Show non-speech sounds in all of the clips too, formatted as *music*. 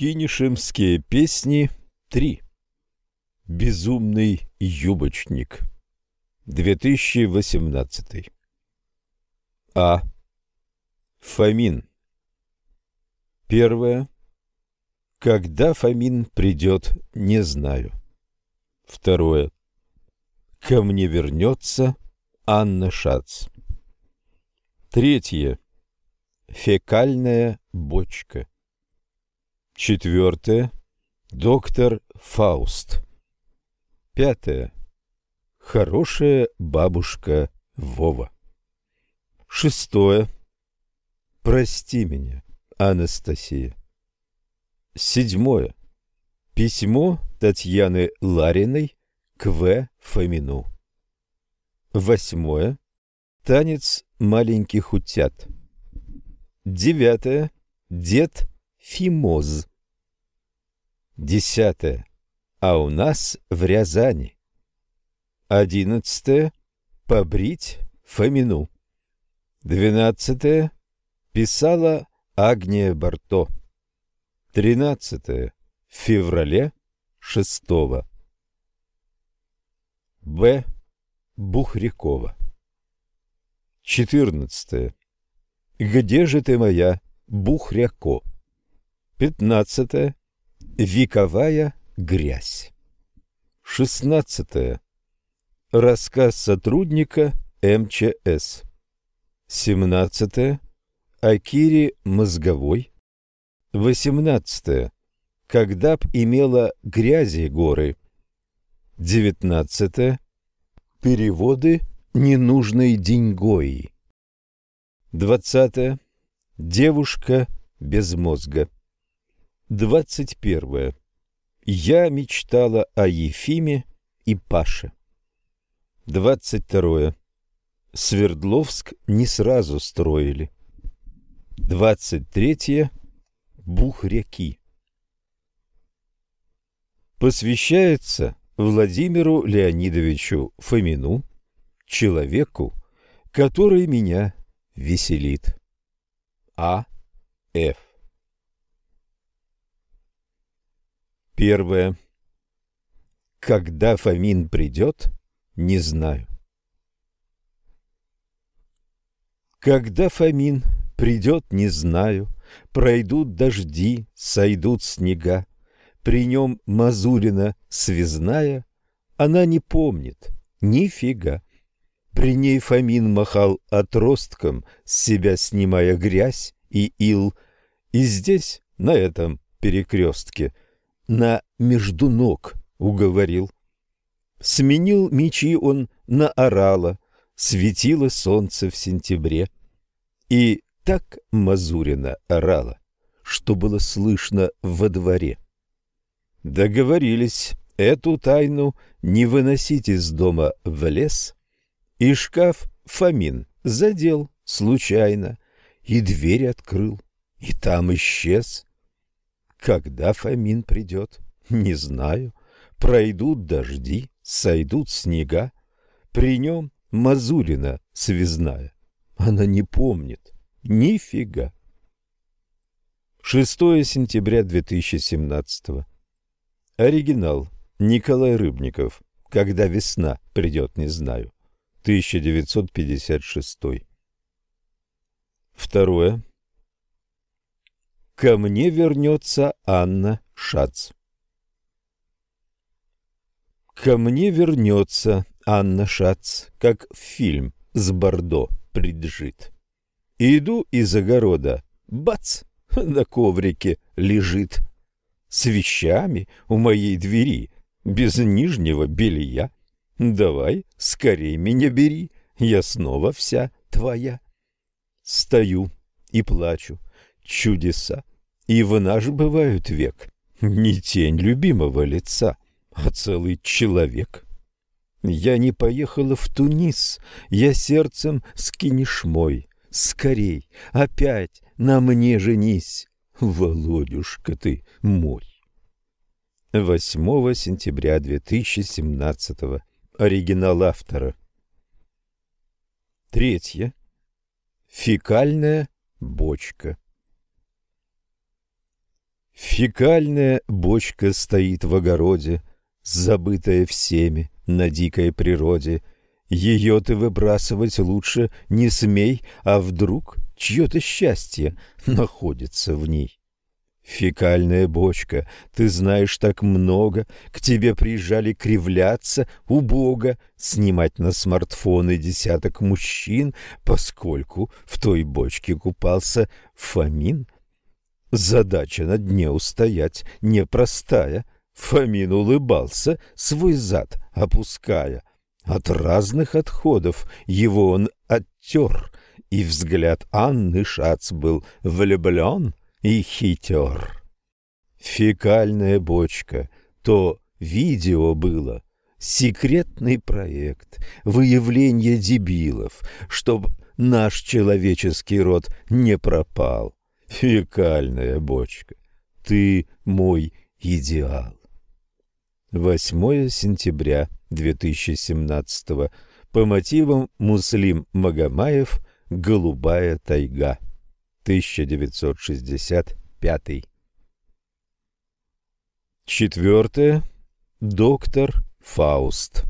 Кинешемские песни 3. Безумный юбочник. 2018. А. Фомин. Первое. Когда Фомин придет, не знаю. Второе. Ко мне вернется Анна Шац. Третье. Фекальная бочка. Четвертое. Доктор Фауст. Пятое. Хорошая бабушка Вова. Шестое. Прости меня, Анастасия. Седьмое. Письмо Татьяны Лариной к В. Фомину. Восьмое. Танец маленьких утят. Девятое. Дед Фимоз. Десятое. А у нас в Рязани. Одиннадцатое. Побрить Фомину. Двенадцатое. Писала Агния Барто. Тринадцатое. В феврале шестого. Б. Бухрякова. Четырнадцатое. Где же ты моя, Бухряко? Пятнадцатое. Вековая грязь. Шестнадцатое. Рассказ сотрудника МЧС. Семнадцатое. Акири мозговой. Восемнадцатое. Когда б имела грязи горы. Девятнадцатое. Переводы ненужной деньгой. Двадцатое. Девушка без мозга. Двадцать первое. Я мечтала о Ефиме и Паше. Двадцать второе. Свердловск не сразу строили. Двадцать третье. Бух реки. Посвящается Владимиру Леонидовичу Фомину, человеку, который меня веселит. А. Ф. Первое. Когда Фомин придет, не знаю. Когда Фомин придет, не знаю, Пройдут дожди, сойдут снега, При нем Мазурина связная, Она не помнит нифига. При ней Фомин махал отростком, С себя снимая грязь и ил, И здесь, на этом перекрестке, На между ног уговорил. Сменил мечи он на орала, Светило солнце в сентябре. И так Мазурина орала, что было слышно во дворе. Договорились эту тайну не выносить из дома в лес, и шкаф Фомин задел случайно, и дверь открыл, и там исчез. Когда Фомин придет, не знаю, пройдут дожди, сойдут снега, при нем Мазурина связная, она не помнит нифига. 6 сентября 2017 Оригинал. Николай Рыбников. Когда весна придет, не знаю. 1956. Второе. Ко мне вернется Анна Шац. Ко мне вернется Анна Шац, как в фильм с Бордо преджит. Иду из огорода, бац, *laughs* на коврике лежит. С вещами у моей двери, без нижнего белья. Давай, скорей меня бери, я снова вся твоя. Стою и плачу, чудеса, и в наш бывают век. Не тень любимого лица, а целый человек. Я не поехала в Тунис, я сердцем с кинешмой. Скорей, опять на мне женись, Володюшка ты мой. 8 сентября 2017 Оригинал автора. Третье. Фекальная бочка. Фекальная бочка стоит в огороде, забытая всеми на дикой природе. Ее ты выбрасывать лучше не смей, а вдруг чье-то счастье находится в ней. Фекальная бочка, ты знаешь так много, к тебе приезжали кривляться, убого, снимать на смартфоны десяток мужчин, поскольку в той бочке купался Фомин. Задача на дне устоять непростая. Фомин улыбался, свой зад опуская. От разных отходов его он оттер, и взгляд Анны Шац был влюблен и хитер. Фекальная бочка, то видео было, секретный проект, выявление дебилов, чтоб наш человеческий род не пропал. Фекальная бочка, ты мой идеал. 8 сентября 2017 по мотивам Муслим Магомаев «Голубая тайга». 1965. Четвертое. Доктор Фауст.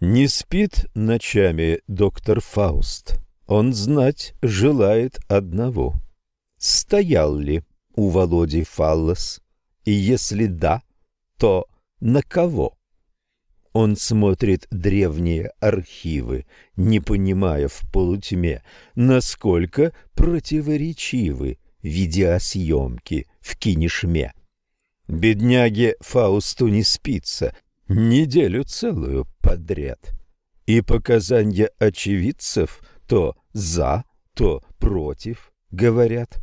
Не спит ночами доктор Фауст. Он знать желает одного. Стоял ли у Володи фаллос? И если да, то на кого? Он смотрит древние архивы, не понимая в полутьме, насколько противоречивы видеосъемки в кинешме. Бедняге Фаусту не спится неделю целую подряд. И показания очевидцев то за, то против говорят.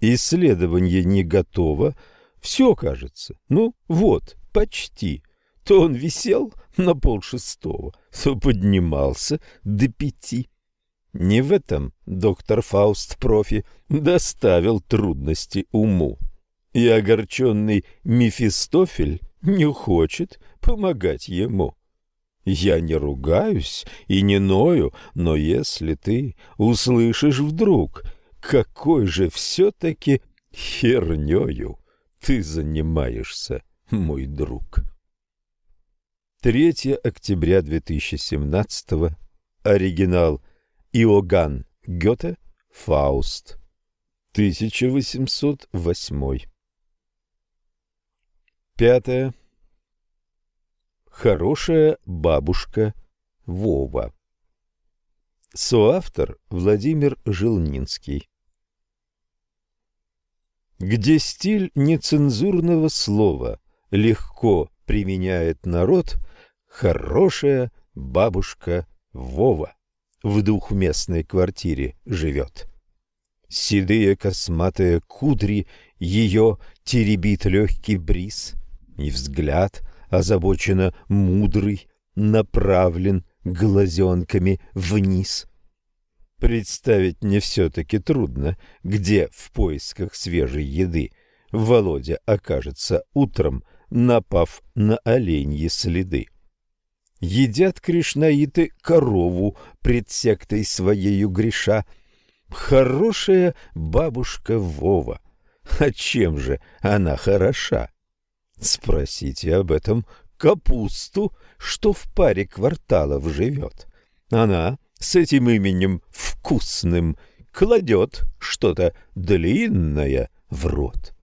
Исследование не готово, все кажется, ну вот, почти – то он висел на полшестого, то поднимался до пяти. Не в этом доктор Фауст профи доставил трудности уму. И огорченный Мефистофель не хочет помогать ему. Я не ругаюсь и не ною, но если ты услышишь вдруг, какой же все-таки хернёю ты занимаешься, мой друг». 3 октября 2017 Оригинал Иоганн Гёте Фауст 1808 Пятое. Хорошая бабушка Вова Соавтор Владимир Жилнинский Где стиль нецензурного слова легко применяет народ – Хорошая бабушка Вова в двухместной квартире живет. Седые косматые кудри ее теребит легкий бриз, И взгляд озабоченно мудрый направлен глазенками вниз. Представить мне все-таки трудно, где в поисках свежей еды Володя окажется утром, напав на оленьи следы едят кришнаиты корову пред сектой своею греша. Хорошая бабушка Вова. А чем же она хороша? Спросите об этом капусту, что в паре кварталов живет. Она с этим именем вкусным кладет что-то длинное в рот.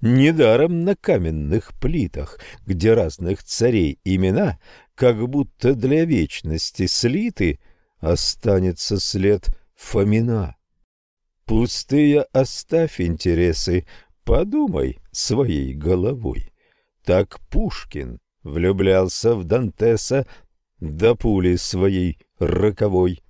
Недаром на каменных плитах, где разных царей имена, как будто для вечности слиты, останется след Фомина. Пустые оставь интересы, подумай своей головой. Так Пушкин влюблялся в Дантеса до пули своей роковой.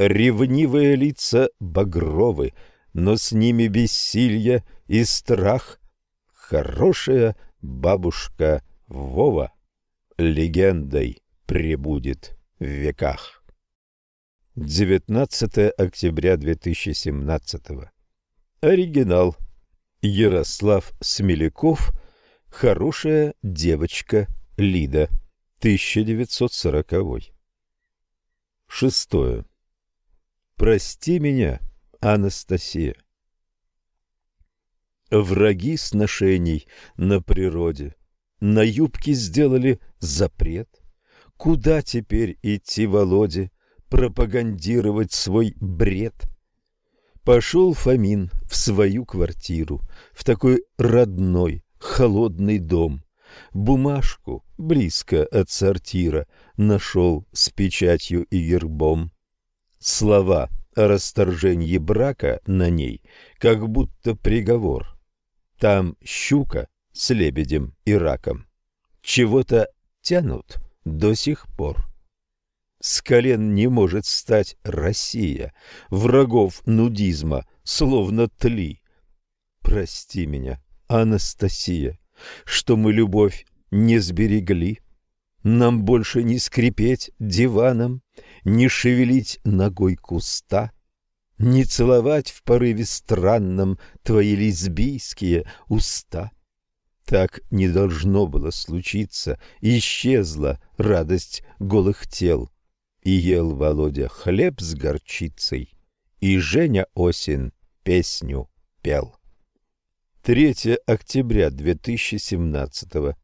Ревнивые лица багровы, но с ними бессилье и страх. Хорошая бабушка Вова легендой пребудет в веках. 19 октября 2017 Оригинал. Ярослав Смеляков. Хорошая девочка Лида. 1940. Шестое. Прости меня, Анастасия. Враги сношений на природе на юбке сделали запрет. Куда теперь идти Володе, пропагандировать свой бред? Пошел Фомин в свою квартиру, в такой родной, холодный дом. Бумажку близко от сортира нашел с печатью и гербом. Слова о расторжении брака на ней, как будто приговор. Там щука с лебедем и раком чего-то тянут до сих пор. С колен не может стать Россия, врагов нудизма, словно тли. Прости меня, Анастасия, что мы любовь не сберегли. Нам больше не скрипеть диваном, не шевелить ногой куста, не целовать в порыве странном твои лесбийские уста. Так не должно было случиться, исчезла радость голых тел. И ел Володя хлеб с горчицей, и Женя Осин песню пел. 3 октября 2017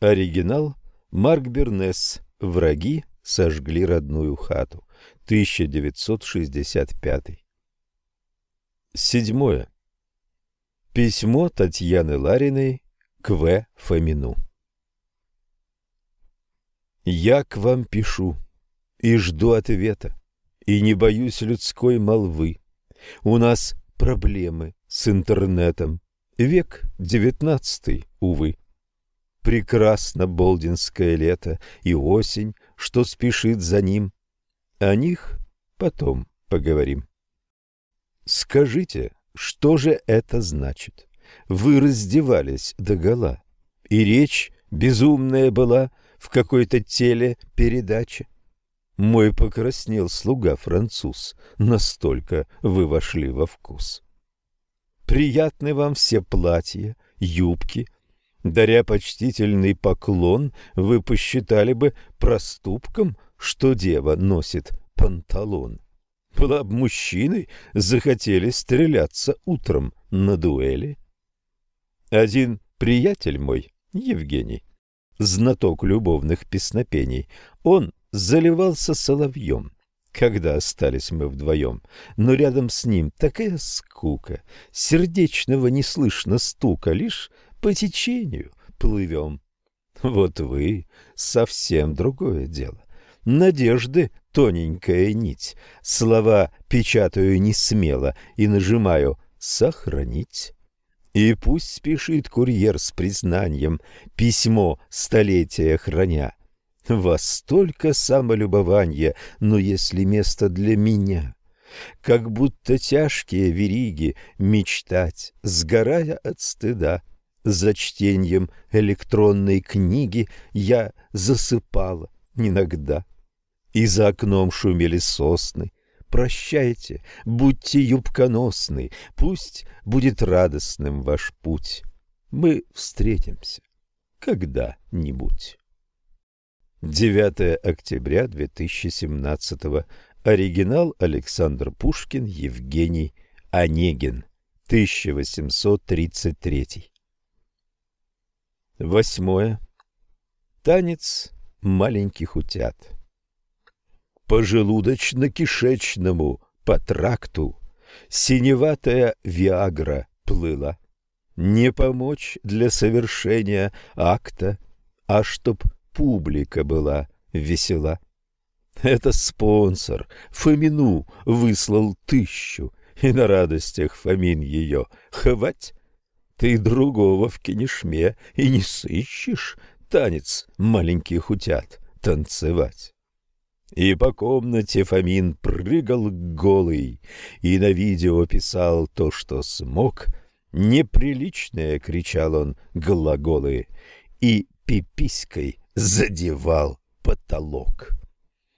Оригинал Марк Бернес. Враги сожгли родную хату. 1965. Седьмое. Письмо Татьяны Лариной к В. Фомину. Я к вам пишу и жду ответа, и не боюсь людской молвы. У нас проблемы с интернетом, век девятнадцатый, увы. Прекрасно болдинское лето и осень, что спешит за ним. О них потом поговорим. Скажите, что же это значит? вы раздевались догола, и речь безумная была в какой-то телепередаче. Мой покраснел слуга француз, настолько вы вошли во вкус. Приятны вам все платья, юбки. Даря почтительный поклон, вы посчитали бы проступком, что дева носит панталон. Была б мужчиной, захотели стреляться утром на дуэли. Один приятель мой, Евгений, знаток любовных песнопений, он заливался соловьем, когда остались мы вдвоем, но рядом с ним такая скука, сердечного не слышно стука, лишь по течению плывем. Вот вы — совсем другое дело. Надежды тоненькая нить, слова печатаю не смело и нажимаю «сохранить». И пусть спешит курьер с признанием, письмо столетия храня. Вас столько самолюбования, но если место для меня, как будто тяжкие вериги мечтать, сгорая от стыда. За чтением электронной книги я засыпала иногда. И за окном шумели сосны, прощайте, будьте юбконосны, пусть будет радостным ваш путь. Мы встретимся когда-нибудь. 9 октября 2017 Оригинал Александр Пушкин, Евгений Онегин, 1833. Восьмое. Танец маленьких утят по желудочно-кишечному, по тракту, синеватая виагра плыла. Не помочь для совершения акта, а чтоб публика была весела. Это спонсор Фомину выслал тысячу, и на радостях Фомин ее хвать. Ты другого в кинешме и не сыщешь танец маленьких утят танцевать. И по комнате Фомин прыгал голый, и на видео писал то, что смог. Неприличное, кричал он, глаголы, и пиписькой задевал потолок.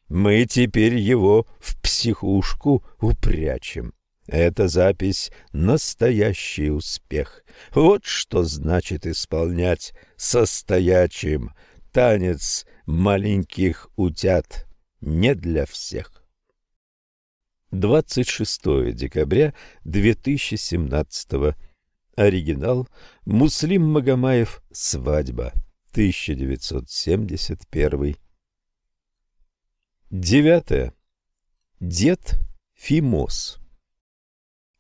Мы теперь его в психушку упрячем. Эта запись — настоящий успех. Вот что значит исполнять состоячим танец маленьких утят не для всех. 26 декабря 2017 Оригинал Муслим Магомаев «Свадьба», 1971. Девятое. Дед Фимос.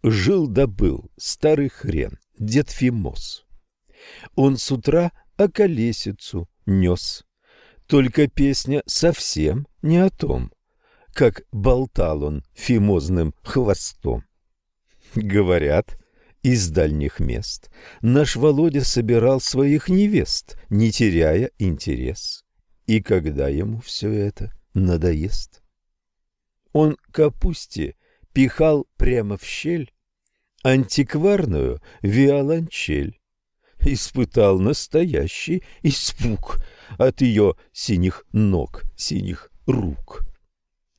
Жил да был старый хрен, дед Фимос. Он с утра околесицу нес. Только песня совсем не о том, как болтал он фимозным хвостом. Говорят, из дальних мест наш Володя собирал своих невест, не теряя интерес. И когда ему все это надоест, он капусте пихал прямо в щель антикварную виолончель. Испытал настоящий испуг от ее синих ног, синих рук.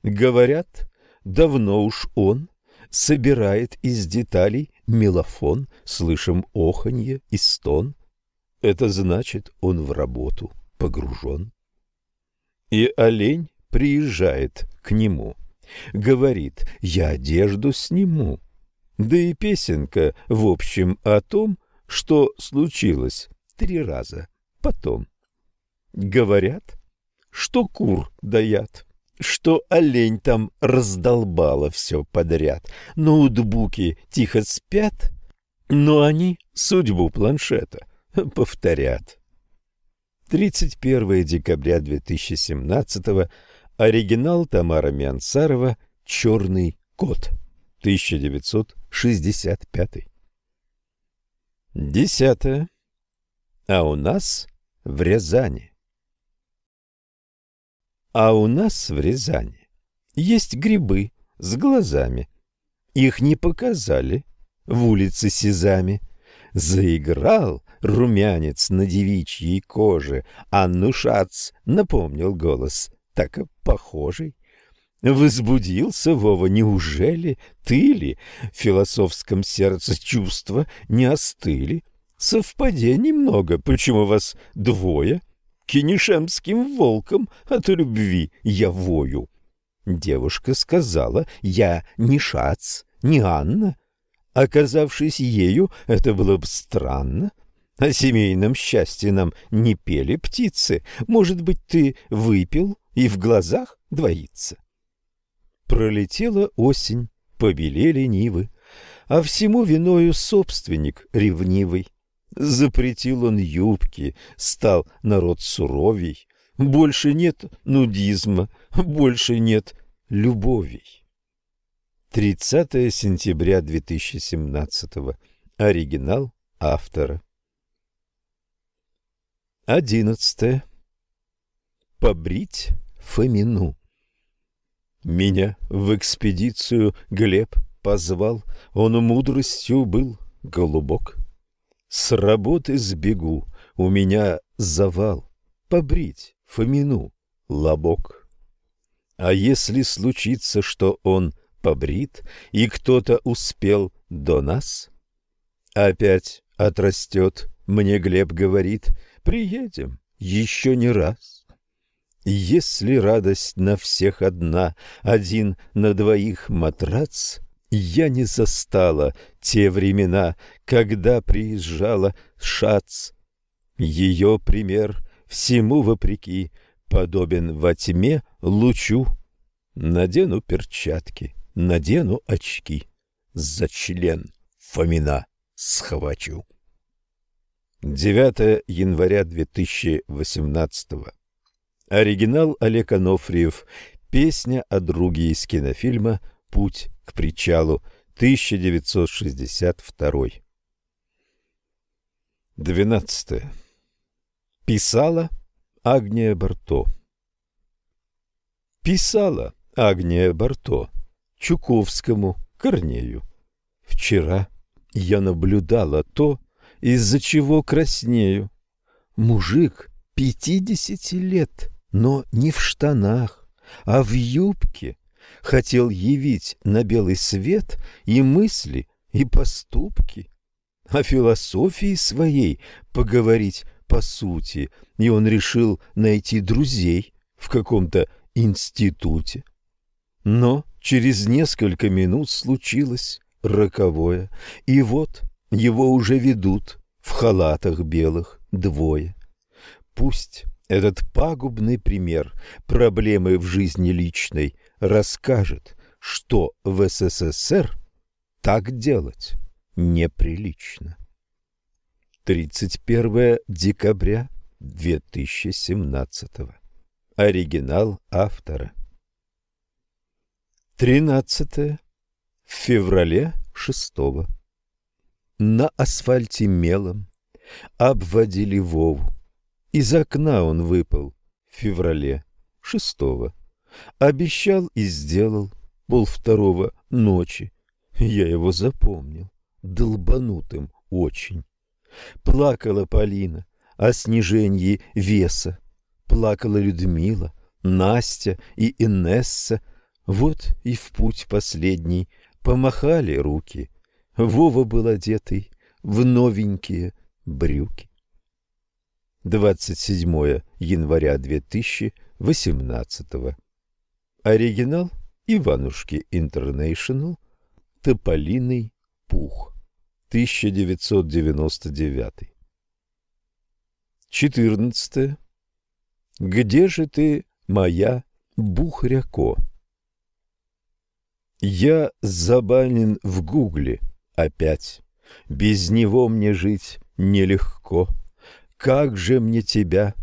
Говорят, давно уж он собирает из деталей мелофон, слышим оханье и стон. Это значит, он в работу погружен. И олень приезжает к нему, говорит, я одежду сниму. Да и песенка, в общем, о том, что случилось три раза потом. Говорят, что кур даят что олень там раздолбало все подряд. Ноутбуки тихо спят, но они судьбу планшета повторят. 31 декабря 2017 Оригинал Тамара Миансарова «Черный кот» 1965 Десятое. А у нас в Рязани. А у нас в Рязани есть грибы с глазами. Их не показали в улице Сезами. Заиграл румянец на девичьей коже. Анну Шац напомнил голос, так похожий. Возбудился Вова, неужели ты ли? В философском сердце чувства не остыли. Совпадений много, почему вас двое? Кинешемским волком от любви я вою. Девушка сказала, я не Шац, не Анна. Оказавшись ею, это было бы странно. О семейном счастье нам не пели птицы. Может быть, ты выпил и в глазах двоится. Пролетела осень, побелели нивы, а всему виною собственник ревнивый. Запретил он юбки, стал народ суровей. Больше нет нудизма, больше нет любовей. 30 сентября 2017. Оригинал автора. 11. Побрить Фомину. Меня в экспедицию Глеб позвал, он мудростью был глубок. С работы сбегу, у меня завал. Побрить Фомину лобок. А если случится, что он побрит, и кто-то успел до нас? Опять отрастет, мне Глеб говорит, приедем еще не раз. Если радость на всех одна, один на двоих матрац, я не застала те времена, когда приезжала Шац. Ее пример всему вопреки подобен во тьме лучу. Надену перчатки, надену очки, за член Фомина схвачу. 9 января 2018 Оригинал Олег Анофриев. Песня о друге из кинофильма Путь к причалу 1962. 12. Писала Агния Барто. Писала Агния Барто Чуковскому Корнею. Вчера я наблюдала то, из-за чего краснею. Мужик пятидесяти лет, но не в штанах, а в юбке хотел явить на белый свет и мысли, и поступки, о философии своей поговорить по сути, и он решил найти друзей в каком-то институте. Но через несколько минут случилось роковое, и вот Его уже ведут в халатах белых двое. Пусть этот пагубный пример проблемы в жизни личной расскажет, что в СССР так делать неприлично. 31 декабря 2017. Оригинал автора. 13 в феврале 6 На асфальте мелом обводили Вову. Из окна он выпал в феврале шестого. Обещал и сделал пол второго ночи. Я его запомнил, долбанутым очень. Плакала Полина о снижении веса. Плакала Людмила, Настя и Инесса. Вот и в путь последний помахали руки. Вова был одетый в новенькие брюки. 27 января 2018 Оригинал Иванушки Интернешнл Тополиный пух 1999 14. Где же ты, моя Бухряко? Я забанен в гугле опять. Без него мне жить нелегко. Как же мне тебя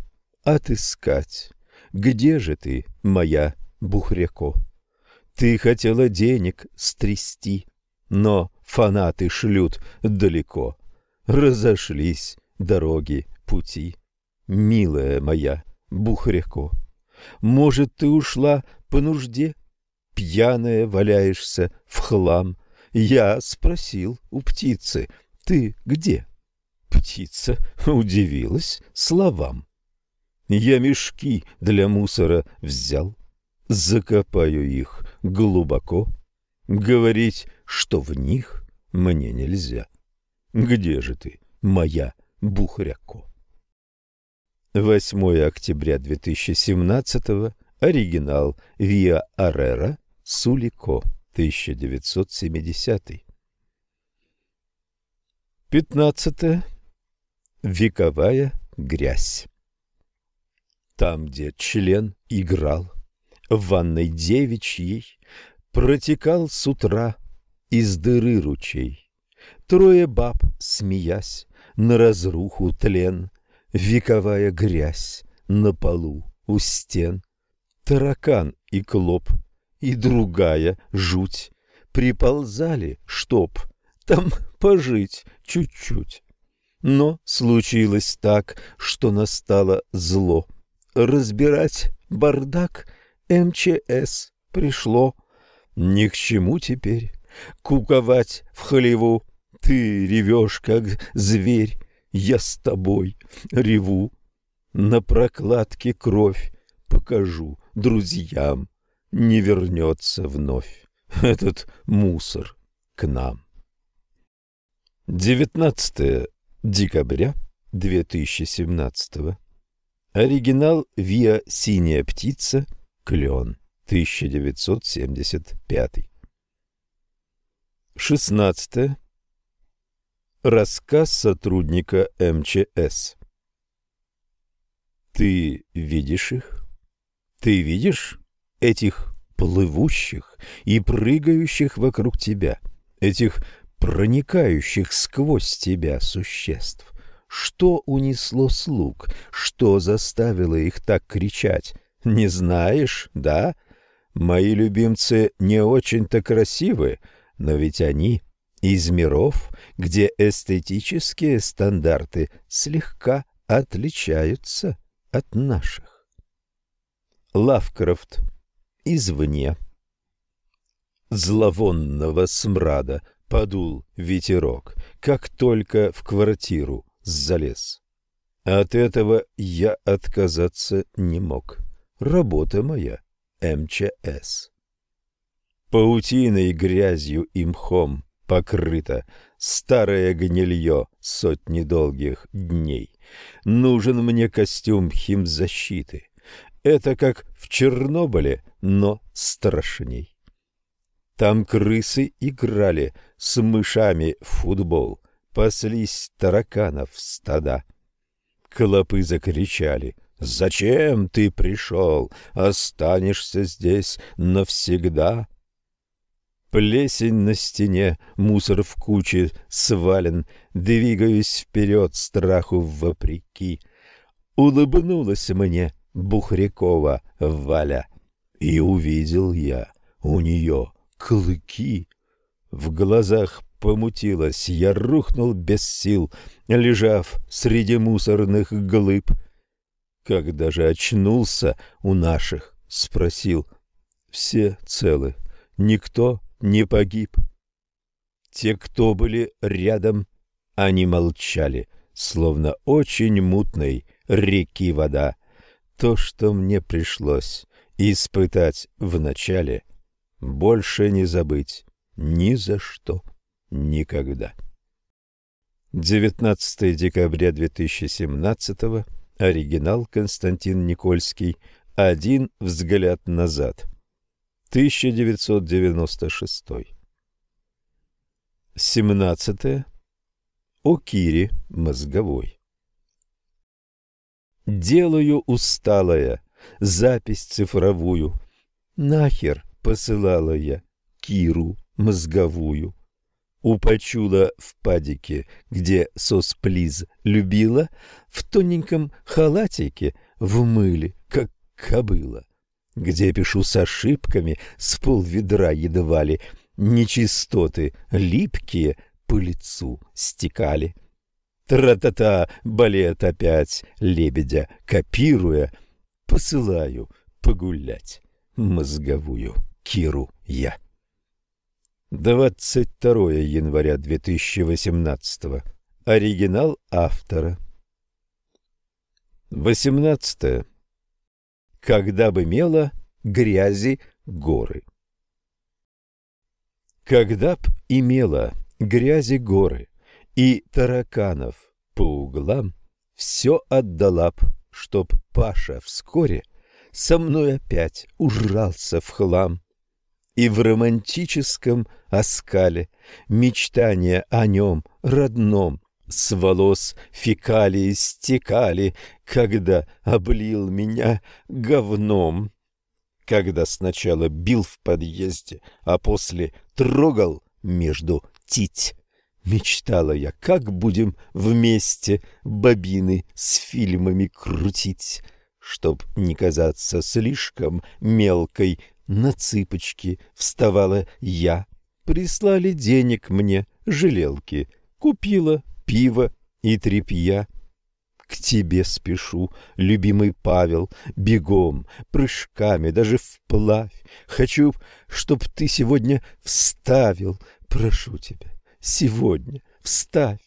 отыскать? Где же ты, моя Бухряко? Ты хотела денег стрясти, но фанаты шлют далеко. Разошлись дороги, пути. Милая моя Бухряко, может, ты ушла по нужде? Пьяная валяешься в хлам. Я спросил у птицы, ты где? Птица удивилась словам. Я мешки для мусора взял, закопаю их глубоко. Говорить, что в них мне нельзя. Где же ты, моя Бухряко? 8 октября 2017 Оригинал Виа Арера Сулико 1970 15. Вековая грязь. Там, где член играл, в ванной девичьей, Протекал с утра из дыры ручей. Трое баб, смеясь, на разруху тлен, Вековая грязь на полу у стен, Таракан и клоп, и другая жуть Приползали, чтоб там пожить чуть-чуть. Но случилось так, что настало зло. Разбирать бардак МЧС пришло. Ни к чему теперь куковать в хлеву. Ты ревешь, как зверь, я с тобой реву. На прокладке кровь покажу друзьям. Не вернется вновь этот мусор к нам. 19 декабря 2017 Оригинал Виа «Синяя птица. Клен». 1975. 16. Рассказ сотрудника МЧС. Ты видишь их? Ты видишь этих плывущих и прыгающих вокруг тебя, этих проникающих сквозь тебя существ. Что унесло слуг? Что заставило их так кричать? Не знаешь, да? Мои любимцы не очень-то красивы, но ведь они из миров, где эстетические стандарты слегка отличаются от наших. Лавкрафт. Извне. Зловонного смрада подул ветерок, как только в квартиру залез. От этого я отказаться не мог. Работа моя — МЧС. Паутиной, грязью и мхом покрыто старое гнилье сотни долгих дней. Нужен мне костюм химзащиты. Это как в Чернобыле, но страшней. Там крысы играли с мышами в футбол, паслись тараканов стада. Клопы закричали «Зачем ты пришел? Останешься здесь навсегда!» Плесень на стене, мусор в куче свален, Двигаюсь вперед страху вопреки. Улыбнулась мне Бухрякова Валя, И увидел я у нее клыки. В глазах помутилось, я рухнул без сил, Лежав среди мусорных глыб. Когда же очнулся у наших, спросил, Все целы, никто не погиб. Те, кто были рядом, они молчали, словно очень мутной реки вода. То, что мне пришлось испытать вначале, больше не забыть ни за что, никогда. 19 декабря 2017 Оригинал Константин Никольский. Один взгляд назад. 1996. 17. О Кире мозговой. Делаю усталая запись цифровую. Нахер посылала я Киру мозговую. Упочула в падике, где сосплиз любила, в тоненьком халатике в мыле, как кобыла где пишу с ошибками, с полведра едва ли, нечистоты липкие по лицу стекали. Тра-та-та, балет опять, лебедя копируя, посылаю погулять мозговую Киру я. 22 января 2018 Оригинал автора. 18 когда бы мело грязи горы. Когда б имела грязи горы и тараканов по углам, все отдала б, чтоб Паша вскоре со мной опять ужрался в хлам. И в романтическом оскале мечтания о нем родном с волос фекалии стекали, когда облил меня говном. Когда сначала бил в подъезде, а после трогал между тить. Мечтала я, как будем вместе бобины с фильмами крутить, Чтоб не казаться слишком мелкой, на цыпочки вставала я. Прислали денег мне, жалелки, купила пива и трепья. К тебе спешу, любимый Павел, бегом, прыжками, даже вплавь. Хочу, чтоб ты сегодня вставил, прошу тебя, сегодня вставь.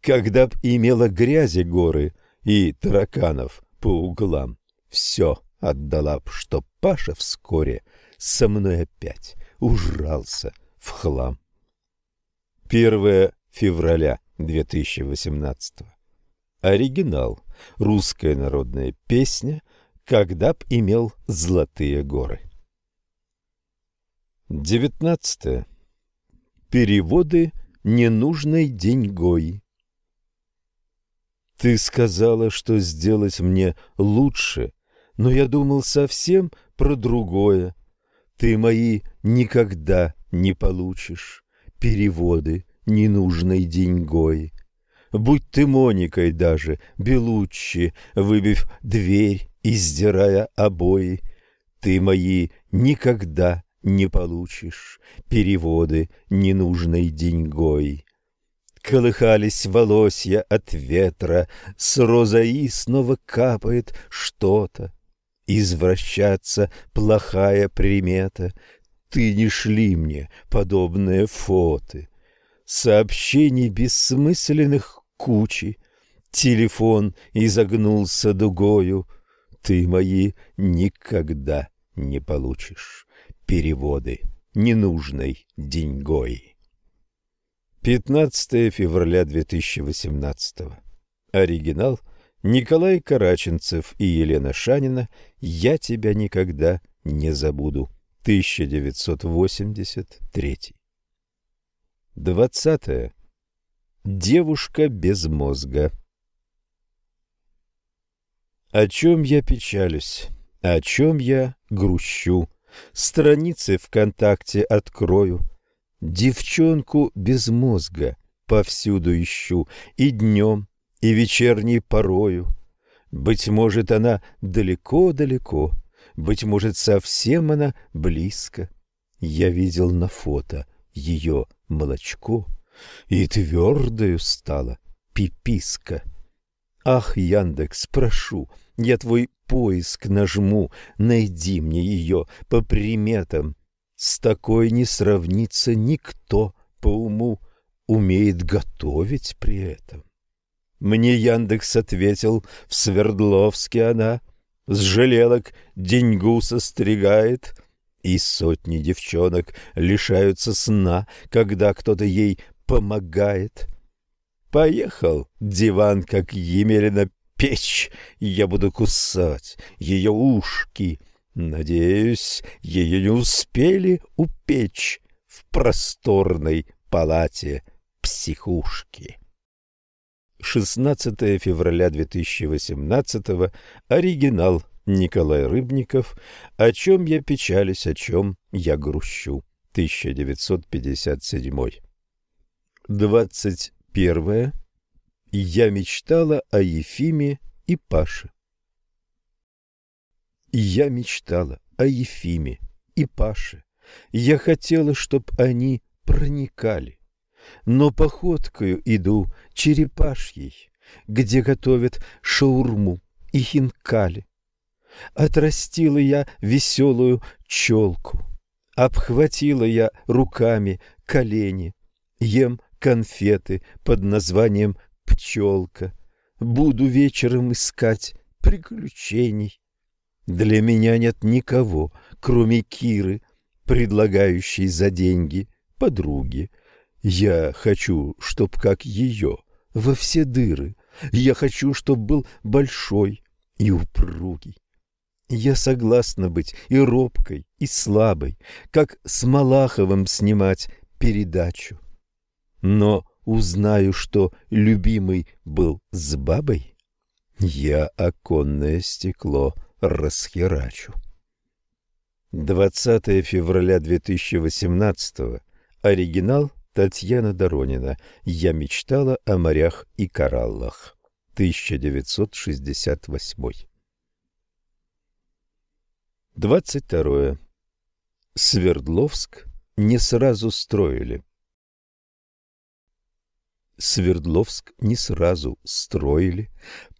Когда б имела грязи горы и тараканов по углам, все отдала б, чтоб Паша вскоре со мной опять ужрался в хлам. 1 февраля 2018. Оригинал. Русская народная песня «Когда б имел золотые горы». 19. Переводы ненужной деньгой. Ты сказала, что сделать мне лучше, но я думал совсем про другое. Ты мои никогда не получишь. Переводы ненужной деньгой. Будь ты Моникой даже, Белуччи, выбив дверь и сдирая обои, ты мои никогда не получишь переводы ненужной деньгой. Колыхались волосья от ветра, с розаи снова капает что-то. Извращаться плохая примета, ты не шли мне подобные фоты сообщений бессмысленных кучи. Телефон изогнулся дугою. Ты мои никогда не получишь переводы ненужной деньгой. 15 февраля 2018. Оригинал Николай Караченцев и Елена Шанина «Я тебя никогда не забуду». 1983. Двадцатое. Девушка без мозга. О чем я печалюсь, о чем я грущу. Страницы ВКонтакте открою. Девчонку без мозга повсюду ищу, и днем, и вечерней порою. Быть может, она далеко-далеко, быть может, совсем она близко. Я видел на фото ее молочко, и твердою стала пиписка. Ах, Яндекс, прошу, я твой поиск нажму, найди мне ее по приметам. С такой не сравнится никто по уму, умеет готовить при этом. Мне Яндекс ответил, в Свердловске она с жалелок деньгу состригает, и сотни девчонок лишаются сна, когда кто-то ей помогает. Поехал диван, как Емелина печь, я буду кусать ее ушки. Надеюсь, ее не успели упечь в просторной палате психушки. 16 февраля 2018 Оригинал Николай Рыбников «О чем я печалюсь, о чем я грущу» 1957 21. Я мечтала о Ефиме и Паше. Я мечтала о Ефиме и Паше. Я хотела, чтоб они проникали. Но походкою иду черепашьей, где готовят шаурму и хинкали. Отрастила я веселую челку, обхватила я руками колени, ем конфеты под названием «Пчелка». Буду вечером искать приключений. Для меня нет никого, кроме Киры, предлагающей за деньги подруги. Я хочу, чтоб как ее, во все дыры. Я хочу, чтоб был большой и упругий. Я согласна быть и робкой, и слабой, как с Малаховым снимать передачу. Но узнаю, что любимый был с бабой, я оконное стекло расхерачу. 20 февраля 2018 Оригинал Татьяна Доронина. Я мечтала о морях и кораллах. 1968 22. Свердловск не сразу строили. Свердловск не сразу строили,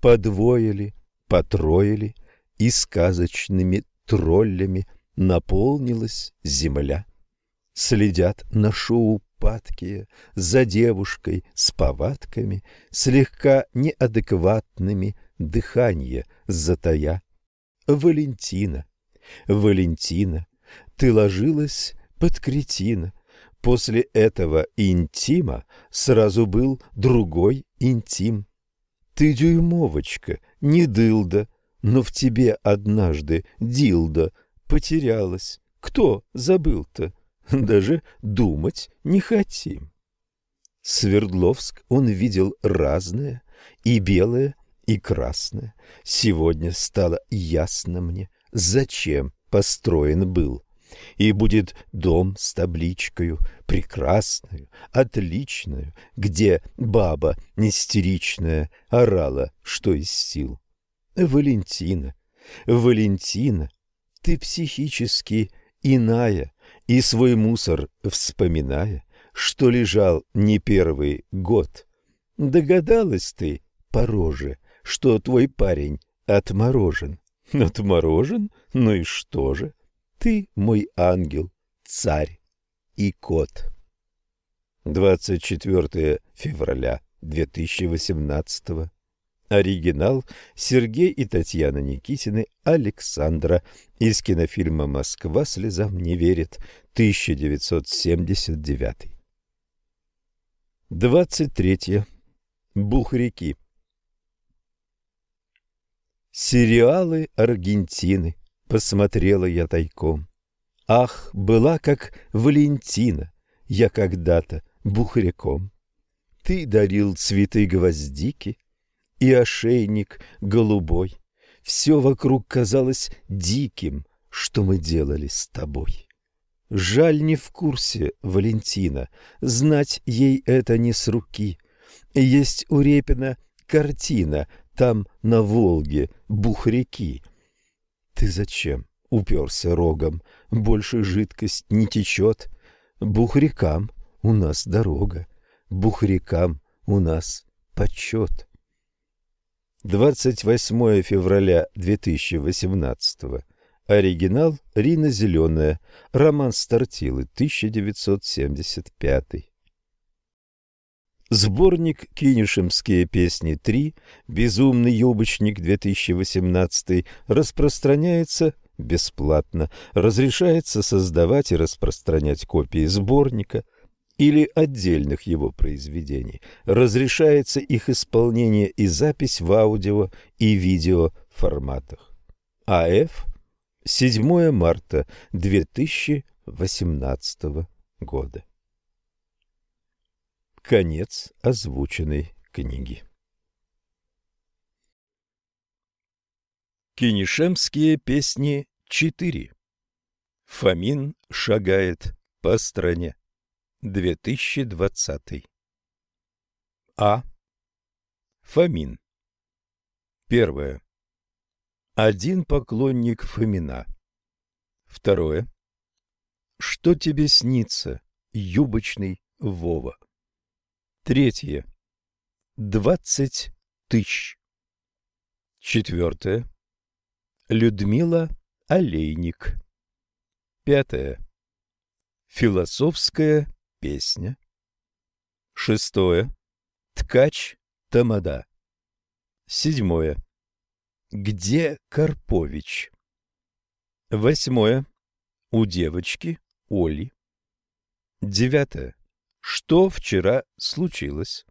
подвоили, потроили, и сказочными троллями наполнилась земля. Следят на шоу падкие, за девушкой с повадками, слегка неадекватными, дыхание затая. Валентина, Валентина, ты ложилась под кретина. После этого интима сразу был другой интим. Ты дюймовочка, не дылда, но в тебе однажды дилда потерялась. Кто забыл-то? *laughs* Даже думать не хотим. Свердловск он видел разное, и белое, и красное. Сегодня стало ясно мне, зачем построен был. И будет дом с табличкою, прекрасную, отличную, где баба истеричная орала, что из сил. Валентина, Валентина, ты психически иная, и свой мусор вспоминая, что лежал не первый год. Догадалась ты, по роже, что твой парень отморожен. Отморожен? Ну и что же? Ты мой ангел, царь и кот. 24 февраля 2018 Оригинал Сергей и Татьяна Никитины Александра из кинофильма «Москва слезам не верит» 1979. 23. Бух реки. Сериалы Аргентины посмотрела я тайком. Ах, была как Валентина, я когда-то бухряком. Ты дарил цветы гвоздики и ошейник голубой. Все вокруг казалось диким, что мы делали с тобой. Жаль не в курсе Валентина, знать ей это не с руки. Есть у Репина картина, там на Волге бух реки. Ты зачем уперся рогом? Больше жидкость не течет. Бух рекам у нас дорога, бух рекам у нас почет. 28 февраля 2018 Оригинал Рина Зеленая. Роман Стартилы, 1975. Сборник «Кинешемские песни 3», «Безумный юбочник 2018» распространяется бесплатно. Разрешается создавать и распространять копии сборника или отдельных его произведений. Разрешается их исполнение и запись в аудио и видео форматах. АФ 7 марта 2018 года. Конец озвученной книги. Кинешемские песни 4. Фомин шагает по стране. 2020. А. Фомин. Первое. Один поклонник Фомина. Второе. Что тебе снится, юбочный Вова? Третье. Двадцать тысяч. Четвертое. Людмила Олейник. Пятое. Философская песня. Шестое. Ткач Тамада. Седьмое. Где Карпович? Восьмое. У девочки Оли. Девятое. Что вчера случилось?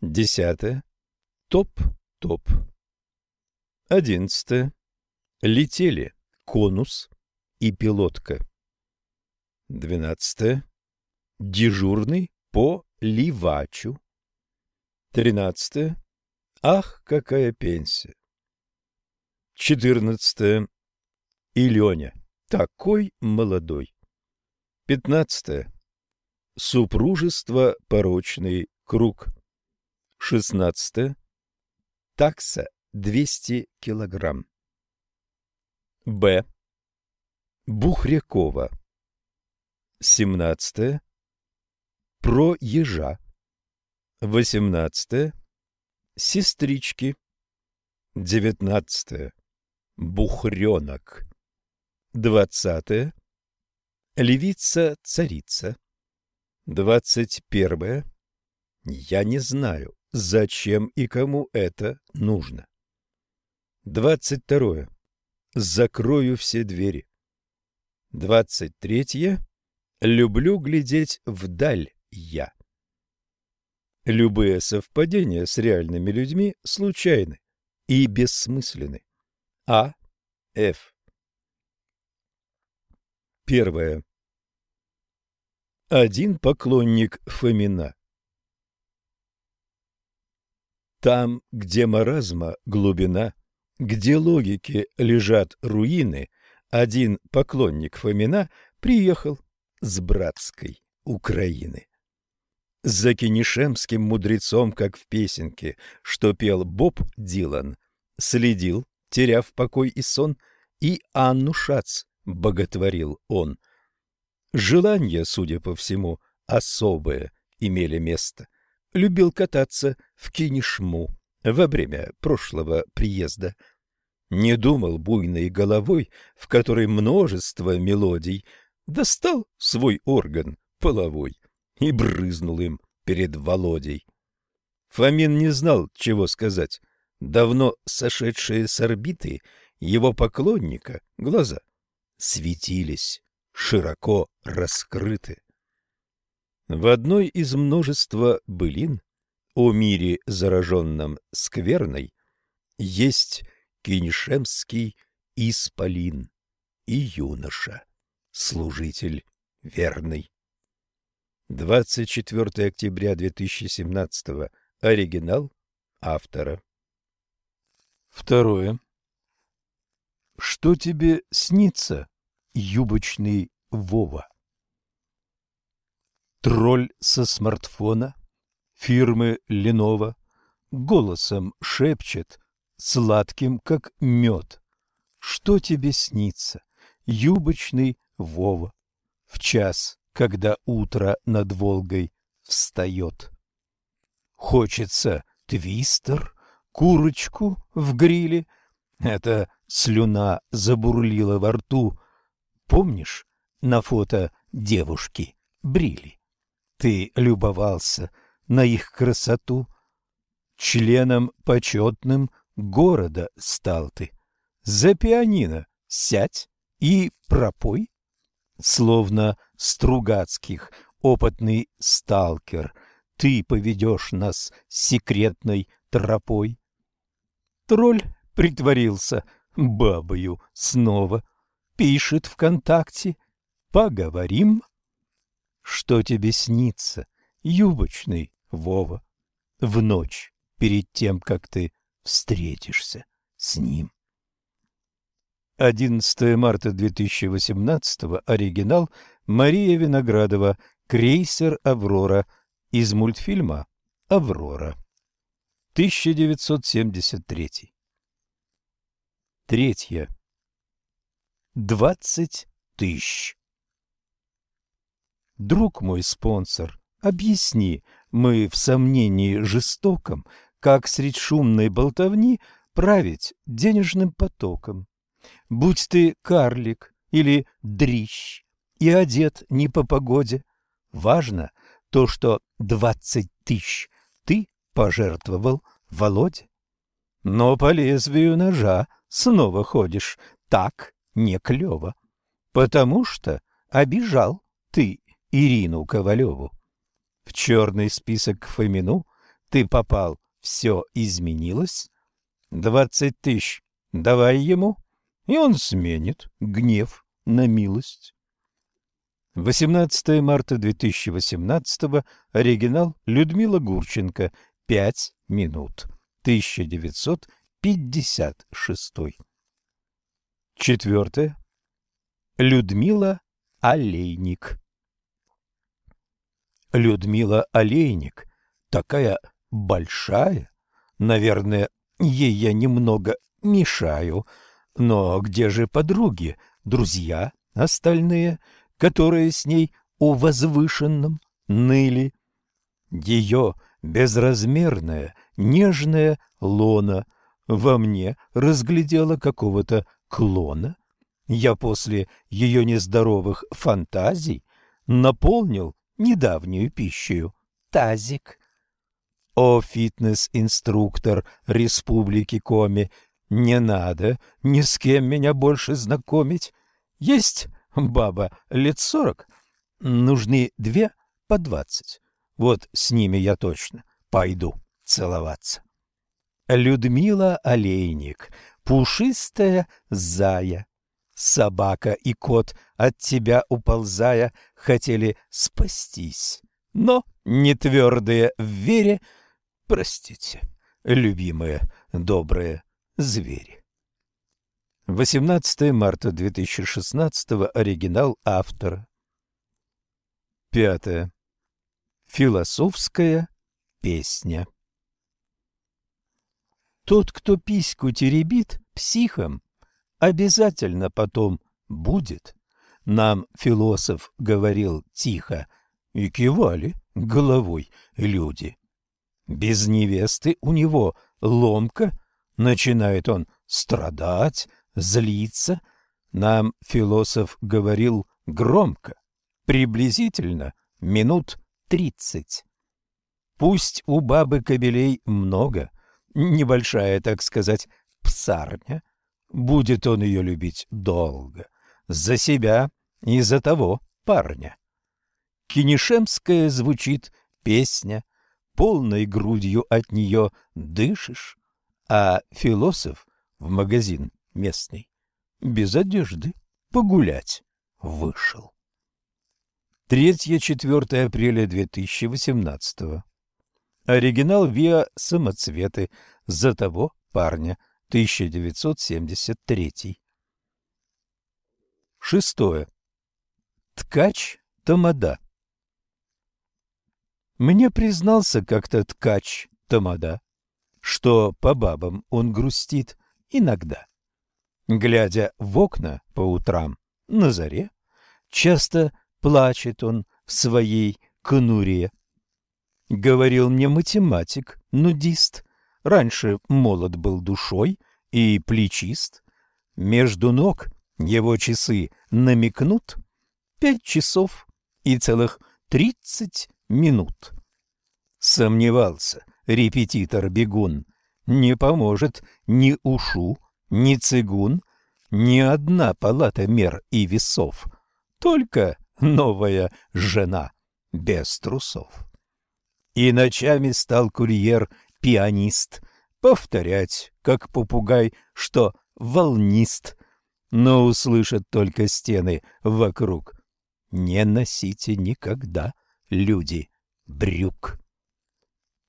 Десятое. Топ-топ. Одиннадцатое. Летели конус и пилотка. Двенадцатое. Дежурный по ливачу. Тринадцатое. Ах, какая пенсия! Четырнадцатое. И Леня. Такой молодой. Пятнадцатое. Супружество – порочный круг. Шестнадцатое. Такса – 200 килограмм. Б. Бухрякова. Семнадцатое. Про ежа. Восемнадцатое. Сестрички. Девятнадцатое. Бухренок. Двадцатое. Левица-царица. Двадцать первое. Я не знаю, зачем и кому это нужно. Двадцать второе. Закрою все двери. Двадцать третье. Люблю глядеть вдаль я. Любые совпадения с реальными людьми случайны и бессмысленны. А. Ф. Первое. Один поклонник Фомина. Там, где маразма глубина, где логики лежат руины, один поклонник Фомина приехал с братской Украины. За кенишемским мудрецом, как в песенке, что пел Боб Дилан, следил теряв покой и сон, и Анну Шац боготворил он. Желания, судя по всему, особые имели место. Любил кататься в кинешму во время прошлого приезда. Не думал буйной головой, в которой множество мелодий, достал свой орган половой и брызнул им перед Володей. Фомин не знал, чего сказать давно сошедшие с орбиты его поклонника глаза светились, широко раскрыты. В одной из множества былин о мире, зараженном скверной, есть кинешемский исполин и юноша, служитель верный. 24 октября 2017 Оригинал автора. Второе. Что тебе снится, юбочный Вова? Тролль со смартфона фирмы Lenovo голосом шепчет, сладким, как мед. Что тебе снится, юбочный Вова, в час, когда утро над Волгой встает? Хочется твистер, курочку в гриле. Эта слюна забурлила во рту. Помнишь, на фото девушки брили? Ты любовался на их красоту. Членом почетным города стал ты. За пианино сядь и пропой. Словно Стругацких опытный сталкер, ты поведешь нас секретной тропой. Тролль притворился бабою снова, пишет ВКонтакте «Поговорим». Что тебе снится, юбочный Вова, в ночь перед тем, как ты встретишься с ним? 11 марта 2018 оригинал Мария Виноградова «Крейсер Аврора» из мультфильма «Аврора». 1973. Третье. Двадцать тысяч. Друг мой спонсор, объясни, мы в сомнении жестоком, как средь шумной болтовни править денежным потоком. Будь ты карлик или дрищ и одет не по погоде, важно то, что двадцать тысяч ты пожертвовал Володе. Но по лезвию ножа снова ходишь, так не клево, потому что обижал ты Ирину Ковалеву. В черный список к Фомину ты попал, все изменилось. Двадцать тысяч давай ему, и он сменит гнев на милость. 18 марта 2018 оригинал Людмила Гурченко, 5 минут. 1956. Четвертое. Людмила Олейник. Людмила Олейник такая большая, наверное, ей я немного мешаю, но где же подруги, друзья остальные, которые с ней о возвышенном ныли? Ее безразмерная, нежная лона во мне разглядела какого-то клона. Я после ее нездоровых фантазий наполнил недавнюю пищей тазик. О, фитнес-инструктор Республики Коми, не надо ни с кем меня больше знакомить. Есть баба лет сорок, нужны две по двадцать. Вот с ними я точно пойду целоваться. Людмила Олейник, пушистая зая. Собака и кот, от тебя уползая, хотели спастись, но не твердые в вере, простите, любимые, добрые звери. 18 марта 2016 оригинал автора. Пятое. Философская песня. Тот, кто письку теребит психом, обязательно потом будет. Нам философ говорил тихо, и кивали головой люди. Без невесты у него ломка, начинает он страдать, злиться. Нам философ говорил громко, приблизительно минут тридцать. Пусть у бабы кобелей много, небольшая, так сказать, псарня, будет он ее любить долго, за себя и за того парня. Кинешемская звучит песня, полной грудью от нее дышишь, а философ в магазин местный без одежды погулять вышел. 3-4 апреля 2018. Оригинал Виа «Самоцветы» за того парня 1973. Шестое. Ткач Тамада. Мне признался как-то ткач Тамада, что по бабам он грустит иногда. Глядя в окна по утрам на заре, часто плачет он в своей конуре. Говорил мне математик, нудист, раньше молод был душой и плечист. Между ног его часы намекнут пять часов и целых тридцать минут. Сомневался репетитор-бегун, не поможет ни ушу, ни цигун, ни одна палата мер и весов, только новая жена без трусов. И ночами стал курьер-пианист повторять, как попугай, что волнист, но услышат только стены вокруг. Не носите никогда, люди, брюк.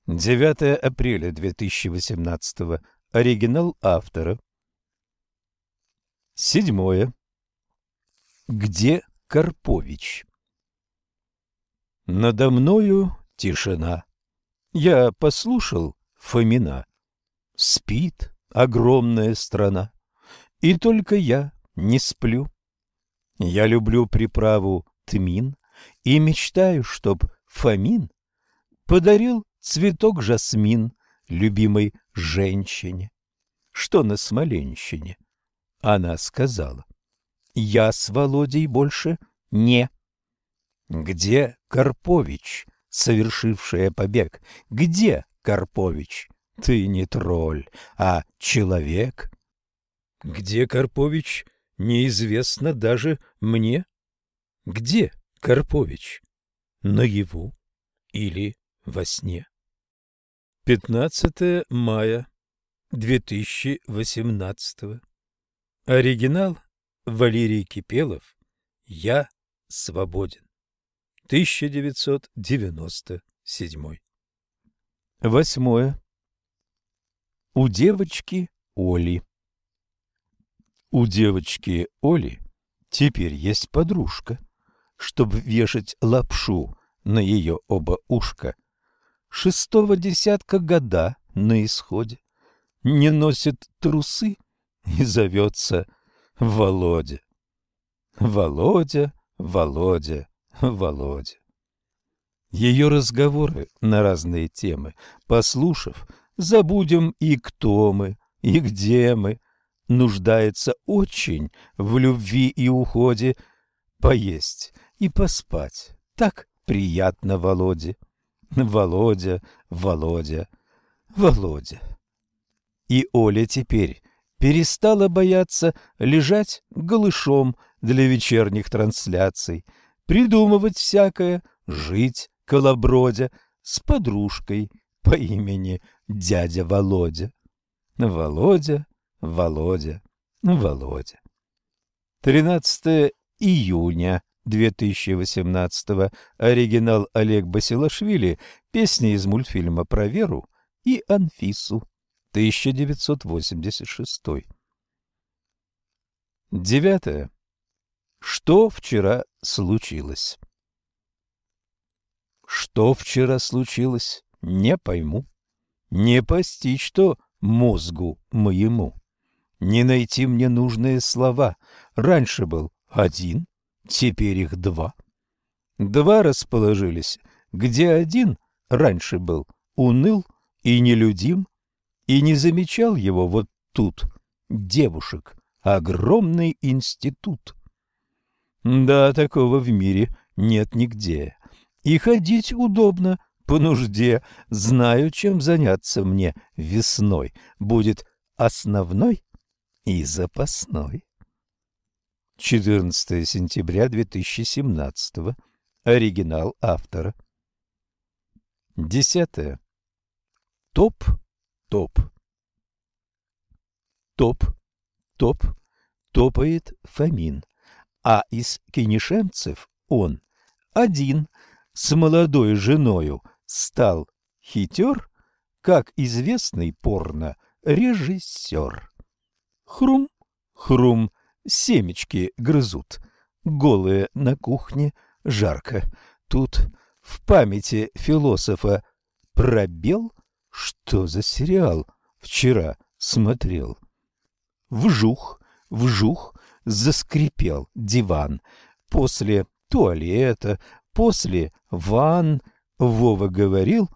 9 апреля 2018. Оригинал автора. Седьмое. Где Карпович? Надо мною тишина. Я послушал Фомина. Спит огромная страна, и только я не сплю. Я люблю приправу тмин и мечтаю, чтоб Фомин подарил цветок жасмин любимой женщине. Что на Смоленщине? Она сказала, я с Володей больше не. Где Карпович, совершившая побег? Где Карпович? Ты не тролль, а человек. Где Карпович, неизвестно даже мне. Где Карпович? Наяву или во сне? 15 мая 2018 Оригинал Валерий Кипелов «Я свободен» 1997 Восьмое. У девочки Оли У девочки Оли теперь есть подружка, чтобы вешать лапшу на ее оба ушка. Шестого десятка года на исходе. Не носит трусы *laughs* и зовется Володя. Володя, Володя, Володя. Ее разговоры на разные темы, послушав, забудем и кто мы, и где мы, нуждается очень в любви и уходе, поесть и поспать. Так приятно Володе. Володя, Володя, Володя. И Оля теперь перестала бояться лежать голышом для вечерних трансляций, придумывать всякое, жить колобродя с подружкой по имени дядя Володя. Володя, Володя, Володя. 13 июня 2018 оригинал Олег Басилашвили, песня из мультфильма про Веру и Анфису, 1986. Девятое. Что вчера случилось? Что вчера случилось, не пойму. Не постичь, что мозгу моему. Не найти мне нужные слова. Раньше был один, теперь их два. Два расположились, где один раньше был уныл и нелюдим, и не замечал его вот тут, девушек, огромный институт. Да, такого в мире нет нигде. И ходить удобно, по нужде. Знаю, чем заняться мне весной. Будет основной и запасной. 14 сентября 2017. Оригинал автора. Десятое. Топ, топ. Топ, топ, топает Фомин. А из кинешемцев он один с молодой женою стал хитер, как известный порно-режиссер. Хрум, хрум, семечки грызут, голые на кухне, жарко. Тут в памяти философа пробел, что за сериал вчера смотрел. Вжух, вжух, заскрипел диван. После туалета, после ван Вова говорил,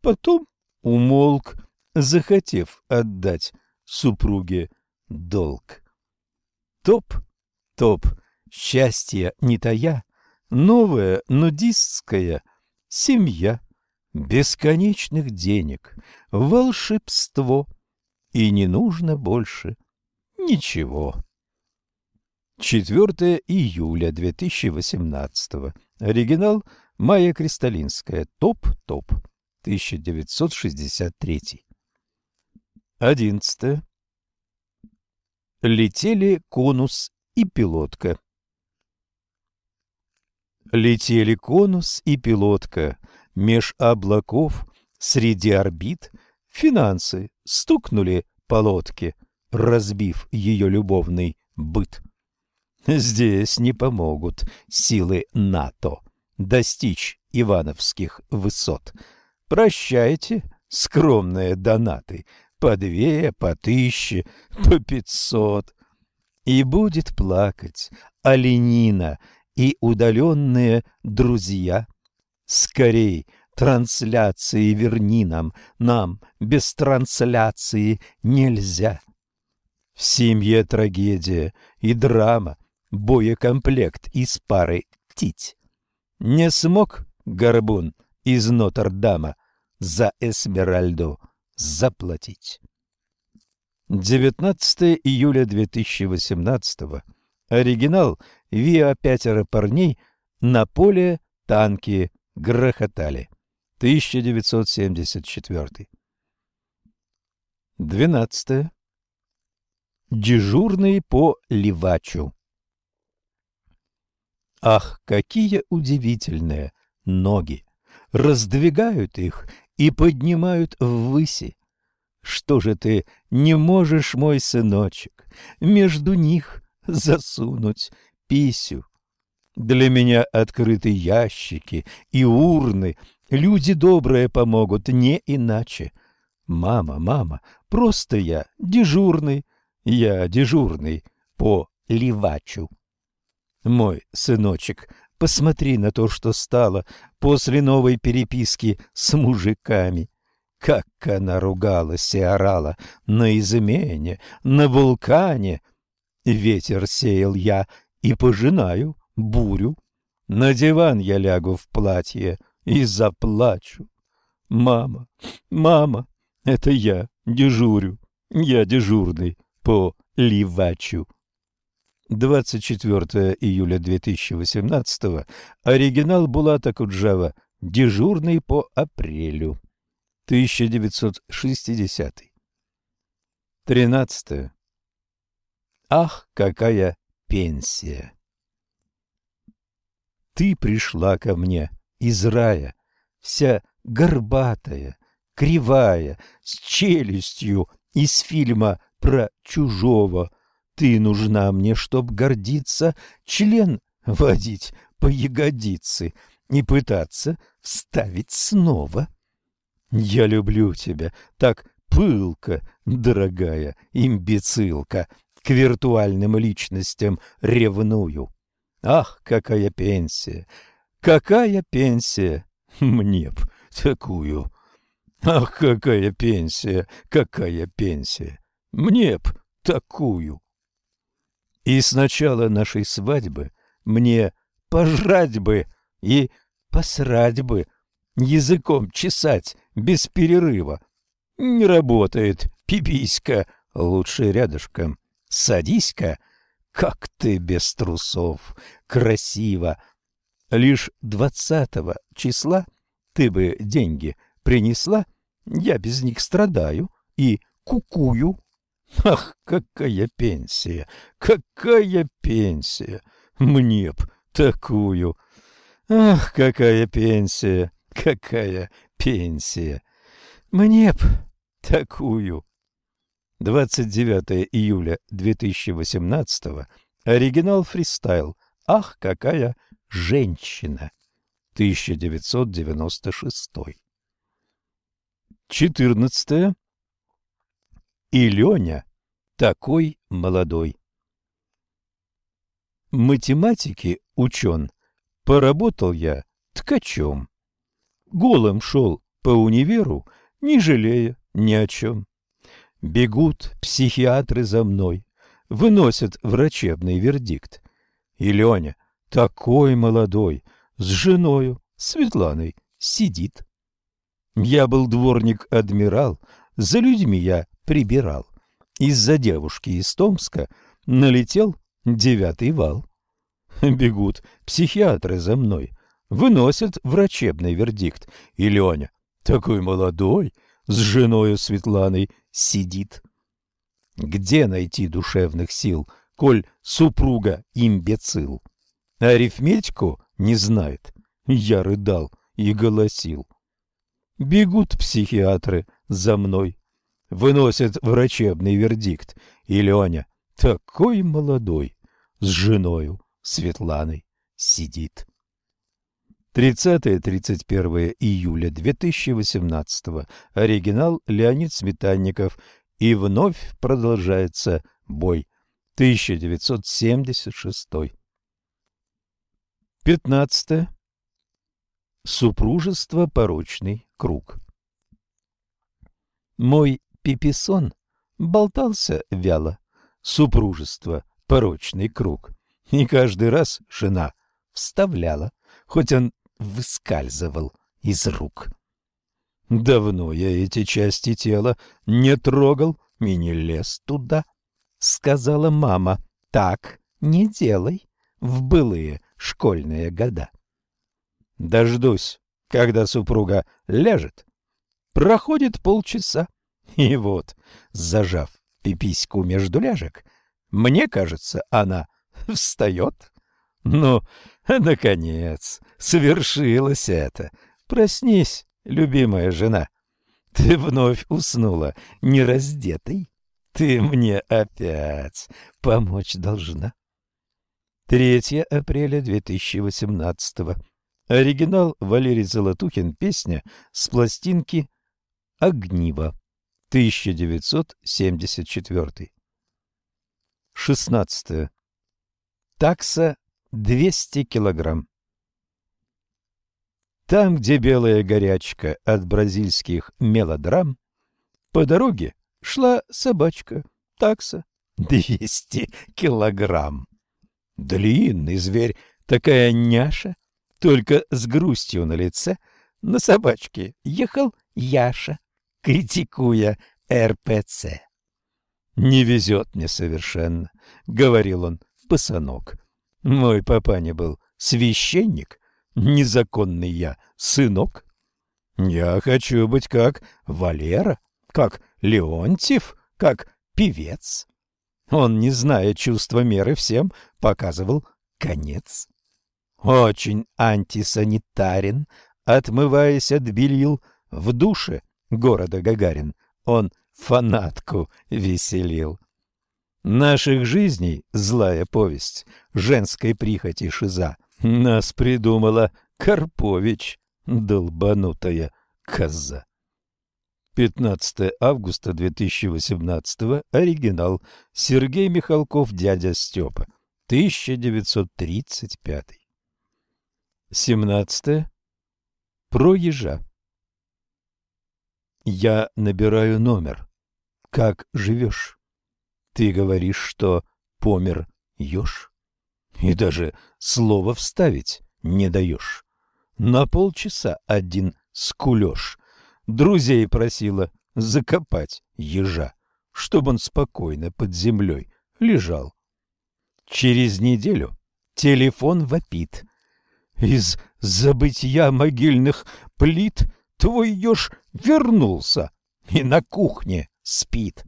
потом умолк, захотев отдать супруге долг. Топ, топ, счастье не тая, новая нудистская семья, бесконечных денег, волшебство, и не нужно больше ничего. 4 июля 2018. Оригинал Майя Кристалинская. Топ-топ. 1963. 11. Летели конус и пилотка. Летели конус и пилотка меж облаков, среди орбит, финансы стукнули по лодке, разбив ее любовный быт. Здесь не помогут силы НАТО достичь ивановских высот. Прощайте, скромные донаты, по две, по тысяче, по пятьсот. И будет плакать оленина и удаленные друзья. Скорей трансляции верни нам, нам без трансляции нельзя. В семье трагедия и драма, боекомплект из пары птиц. Не смог горбун из Нотр-Дама за Эсмеральду заплатить. 19 июля 2018 Оригинал «Виа пятеро парней» на поле танки грохотали. 1974. 12. Дежурный по Ливачу. Ах, какие удивительные ноги! Раздвигают их и поднимают ввыси. Что же ты не можешь, мой сыночек, между них засунуть писю? Для меня открыты ящики и урны, люди добрые помогут, не иначе. Мама, мама, просто я дежурный, я дежурный по ливачу. Мой сыночек, посмотри на то, что стало после новой переписки с мужиками. Как она ругалась и орала на измене, на вулкане. Ветер сеял я и пожинаю бурю. На диван я лягу в платье и заплачу. Мама, мама, это я дежурю, я дежурный по ливачу. 24 июля 2018 оригинал Булата Куджава «Дежурный по апрелю» 1960 13. Ах, какая пенсия! Ты пришла ко мне из рая, вся горбатая, кривая, с челюстью из фильма про чужого, ты нужна мне, чтоб гордиться, член водить по ягодице и пытаться вставить снова. Я люблю тебя так пылко, дорогая имбецилка, к виртуальным личностям ревную. Ах, какая пенсия! Какая пенсия! *laughs* Мне б такую! Ах, какая пенсия! Какая пенсия! Мне б такую! И с начала нашей свадьбы мне пожрать бы и посрать бы, языком чесать без перерыва. Не работает, пиписька, лучше рядышком. Садись-ка, как ты без трусов, красиво. Лишь двадцатого числа ты бы деньги принесла, я без них страдаю и кукую. Ах, какая пенсия! Какая пенсия! Мне б такую! Ах, какая пенсия, какая пенсия! Мне б такую. 29 июля 2018 Оригинал фристайл. Ах, какая женщина! 1996. 14. И Леня такой молодой. Математики учен, поработал я ткачом. Голым шел по универу, не жалея ни о чем. Бегут психиатры за мной, выносят врачебный вердикт. И Леня, такой молодой, с женою, Светланой, сидит. Я был дворник-адмирал, за людьми я прибирал. Из-за девушки из Томска налетел девятый вал. Бегут психиатры за мной, выносят врачебный вердикт. И Леня, такой молодой, с женою Светланой, сидит. Где найти душевных сил, коль супруга имбецил? Арифметику не знает. Я рыдал и голосил. Бегут психиатры за мной, выносят врачебный вердикт. И Леня, такой молодой, с женою Светланой сидит. 30-31 июля 2018 Оригинал Леонид Сметанников и вновь продолжается бой. 1976. 15. Супружество порочный круг. Мой пиписон болтался вяло. Супружество порочный круг. И каждый раз жена вставляла, хоть он выскальзывал из рук. Давно я эти части тела не трогал и не лез туда, — сказала мама. Так не делай в былые школьные года. Дождусь, когда супруга ляжет. Проходит полчаса, и вот, зажав пипиську между ляжек, мне кажется, она встает. Ну, наконец, свершилось это. Проснись, любимая жена. Ты вновь уснула нераздетой. Ты мне опять помочь должна. 3 апреля 2018 Оригинал Валерий Золотухин. Песня с пластинки «Огниво». 1974. 16. Такса 200 килограмм. Там, где белая горячка от бразильских мелодрам, по дороге шла собачка, такса, *laughs* 200 килограмм. Длинный зверь, такая няша, только с грустью на лице, на собачке ехал Яша, критикуя РПЦ. «Не везет мне совершенно», — говорил он, пасанок. «Мой папаня был священник, незаконный я сынок. Я хочу быть как Валера, как Леонтьев, как певец. Он, не зная чувства меры, всем показывал конец. Очень антисанитарен, отмываясь от белил в душе города Гагарин, он фанатку веселил. Наших жизней злая повесть женской прихоти шиза — нас придумала Карпович, долбанутая коза. 15 августа 2018 Оригинал. Сергей Михалков, дядя Степа. 1935. 17. Про ежа. Я набираю номер. Как живешь? Ты говоришь, что помер еж? и даже слова вставить не даешь. На полчаса один скулёж. Друзей просила закопать ежа, чтобы он спокойно под землей лежал. Через неделю телефон вопит. Из забытья могильных плит твой еж вернулся и на кухне спит.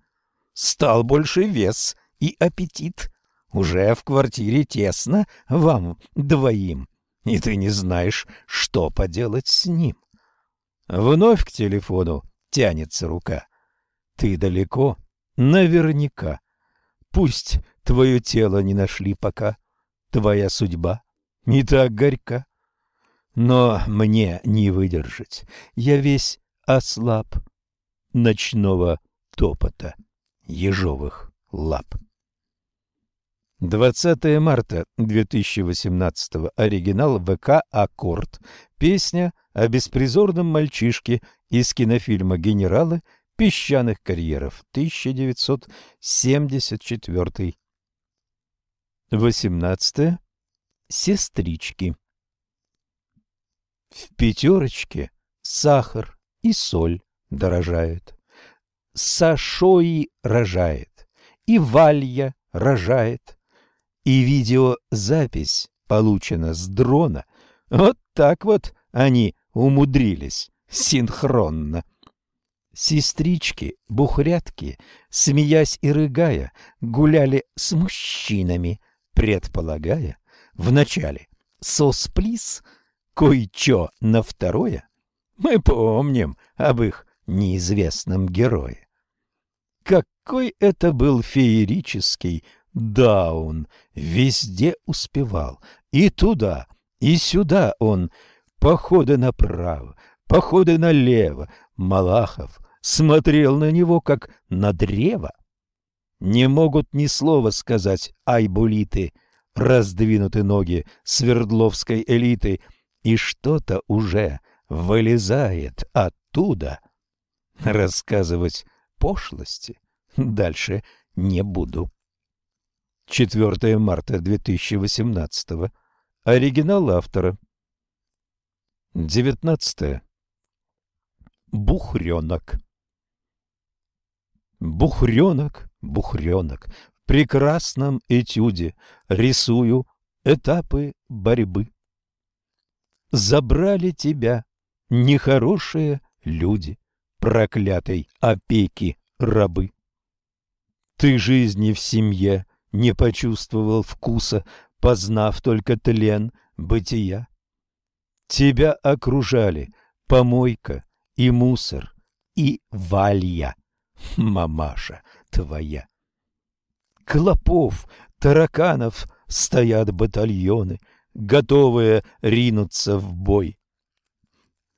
Стал больше вес и аппетит. Уже в квартире тесно вам двоим. и ты не знаешь, что поделать с ним. Вновь к телефону тянется рука. Ты далеко, наверняка. Пусть твое тело не нашли пока, твоя судьба не так горька. Но мне не выдержать, я весь ослаб ночного топота ежовых лап. 20 марта 2018 оригинал ВК «Аккорд». Песня о беспризорном мальчишке из кинофильма «Генералы песчаных карьеров» 1974. 18. Сестрички. В пятерочке сахар и соль дорожают. Сашои рожает, и Валья рожает и видеозапись получена с дрона. Вот так вот они умудрились синхронно. Сестрички, бухрятки, смеясь и рыгая, гуляли с мужчинами, предполагая вначале сосплис, кое-что на второе. Мы помним об их неизвестном герое. Какой это был феерический да, он везде успевал. И туда, и сюда он. Походы направо, походы налево. Малахов смотрел на него, как на древо. Не могут ни слова сказать айбулиты, раздвинуты ноги свердловской элиты, и что-то уже вылезает оттуда. Рассказывать пошлости дальше не буду. 4 марта 2018. Оригинал автора. 19. Бухренок. Бухренок, бухренок, в прекрасном этюде рисую этапы борьбы. Забрали тебя нехорошие люди, проклятой опеки рабы. Ты жизни в семье не почувствовал вкуса, познав только тлен бытия. Тебя окружали помойка и мусор, и валья, мамаша твоя. Клопов, тараканов стоят батальоны, готовые ринуться в бой.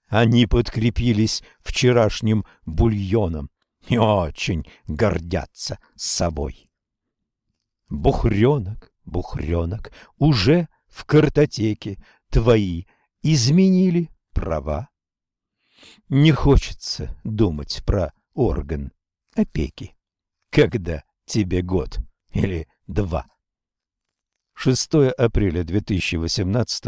Они подкрепились вчерашним бульоном и очень гордятся собой. Бухренок, бухренок, уже в картотеке твои изменили права. Не хочется думать про орган опеки, когда тебе год или два. 6 апреля 2018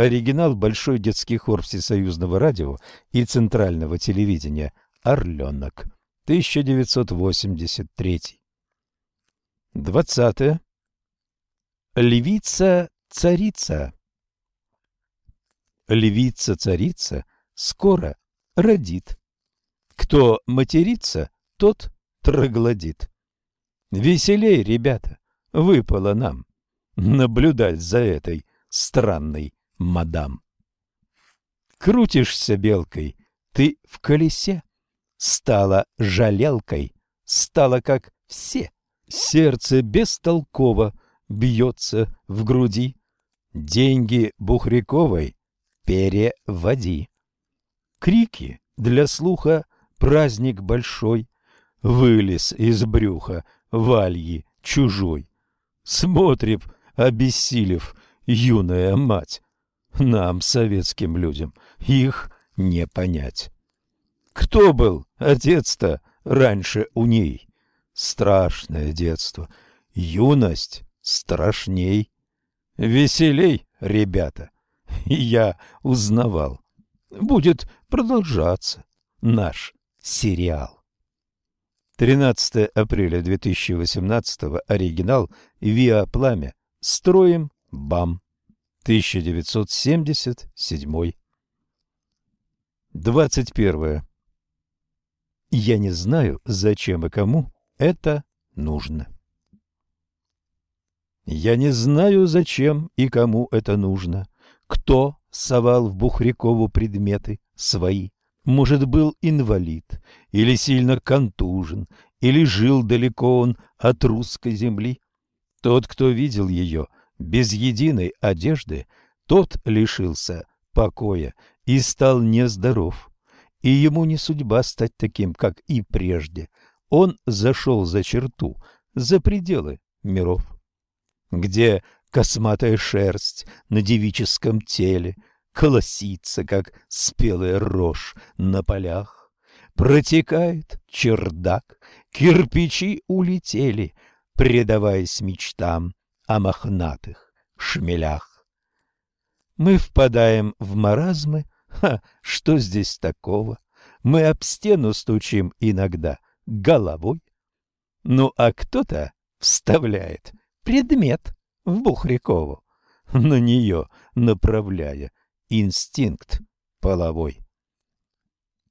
оригинал Большой детский хор Всесоюзного радио и Центрального телевидения «Орленок», 1983 Двадцатое. Левица-царица. Левица-царица скоро родит. Кто матерится, тот троглодит. Веселей, ребята, выпало нам наблюдать за этой странной мадам. Крутишься белкой, ты в колесе, стала жалелкой, стала как все. Сердце бестолково бьется в груди. Деньги Бухряковой переводи. Крики для слуха праздник большой. Вылез из брюха Вальи чужой. Смотрит, обессилев, юная мать. Нам, советским людям, их не понять. Кто был отец-то раньше у ней? Страшное детство. Юность страшней. Веселей, ребята. Я узнавал. Будет продолжаться наш сериал. 13 апреля 2018 оригинал Виа Пламя. Строим БАМ. 1977. 21. Я не знаю, зачем и кому это нужно. Я не знаю, зачем и кому это нужно. кто совал в Бухрякову предметы свои. Может, был инвалид, или сильно контужен, или жил далеко он от русской земли. Тот, кто видел ее без единой одежды, тот лишился покоя и стал нездоров. И ему не судьба стать таким, как и прежде. Он зашел за черту, за пределы миров, где косматая шерсть на девическом теле колосится, как спелая рожь на полях. Протекает чердак, кирпичи улетели, предаваясь мечтам о мохнатых шмелях. Мы впадаем в маразмы, ха, что здесь такого? Мы об стену стучим иногда головой. Ну, а кто-то вставляет предмет в Бухрякову, на нее направляя инстинкт половой.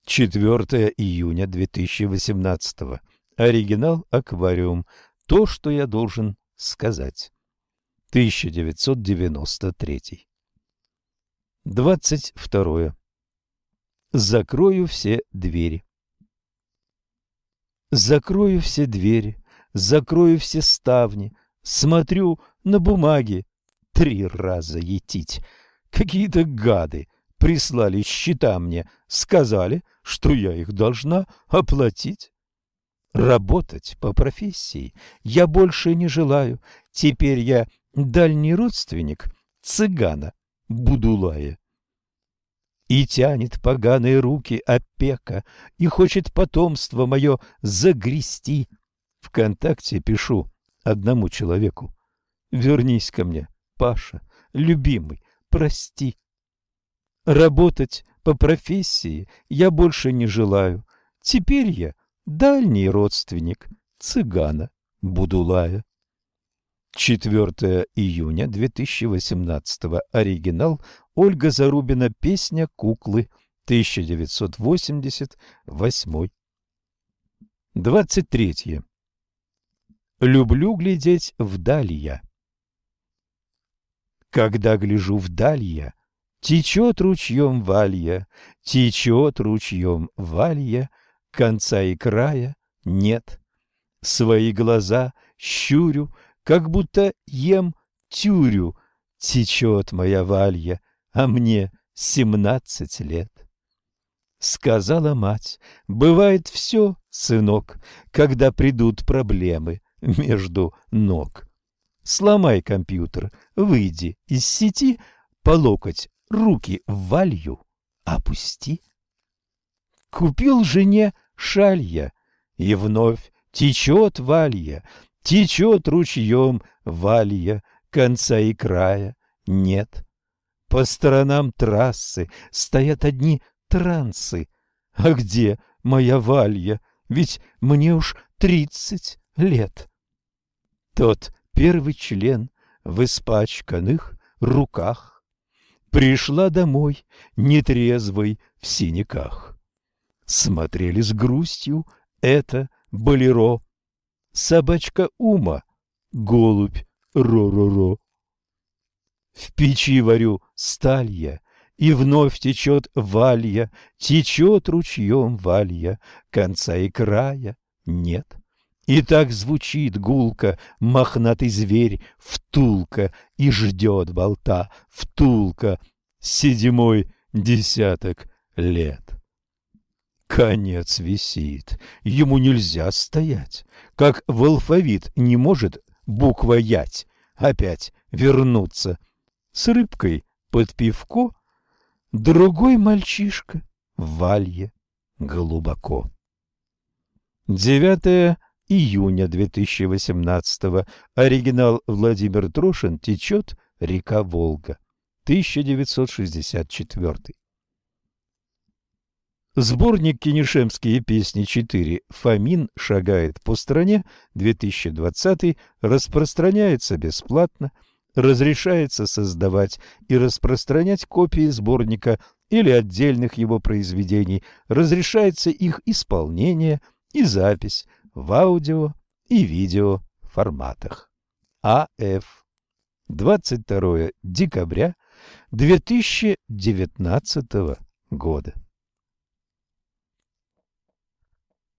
4 июня 2018. Оригинал «Аквариум». То, что я должен сказать. 1993. 22. Закрою все двери. Закрою все двери, закрою все ставни, смотрю на бумаги. Три раза етить. Какие-то гады прислали счета мне, сказали, что я их должна оплатить. Работать по профессии я больше не желаю. Теперь я дальний родственник цыгана Будулая. И тянет поганые руки опека, и хочет потомство мое загрести. Вконтакте пишу одному человеку. Вернись ко мне, Паша, любимый, прости. Работать по профессии я больше не желаю. Теперь я дальний родственник цыгана Будулая. 4 июня 2018 Оригинал Ольга Зарубина. Песня «Куклы» 1988. 23. Люблю глядеть вдаль я. Когда гляжу вдаль я, течет ручьем валья, течет ручьем валья, конца и края нет. Свои глаза щурю, как будто ем тюрю, течет моя валья, а мне семнадцать лет. Сказала мать, бывает все, сынок, когда придут проблемы между ног. Сломай компьютер, выйди из сети, по локоть руки в валью опусти. Купил жене шалья, и вновь течет валья, течет ручьем валья, конца и края нет. По сторонам трассы стоят одни трансы. А где моя валья? Ведь мне уж тридцать лет. Тот первый член в испачканных руках пришла домой нетрезвой в синяках. Смотрели с грустью это болеро. Собачка Ума, голубь ро-ро-ро. В печи варю сталья, и вновь течет валья, течет ручьем валья, конца и края нет. И так звучит гулко мохнатый зверь втулка и ждет болта втулка седьмой десяток лет. Конец висит, ему нельзя стоять, как в алфавит не может буква ять опять вернуться. С рыбкой под пивко другой мальчишка в валье глубоко. Девятое июня 2018 Оригинал Владимир Трошин «Течет река Волга». 1964. Сборник «Кенишемские песни 4. Фомин шагает по стране» 2020 распространяется бесплатно, разрешается создавать и распространять копии сборника или отдельных его произведений, разрешается их исполнение и запись в аудио и видео форматах. А.Ф. 22 декабря 2019 года.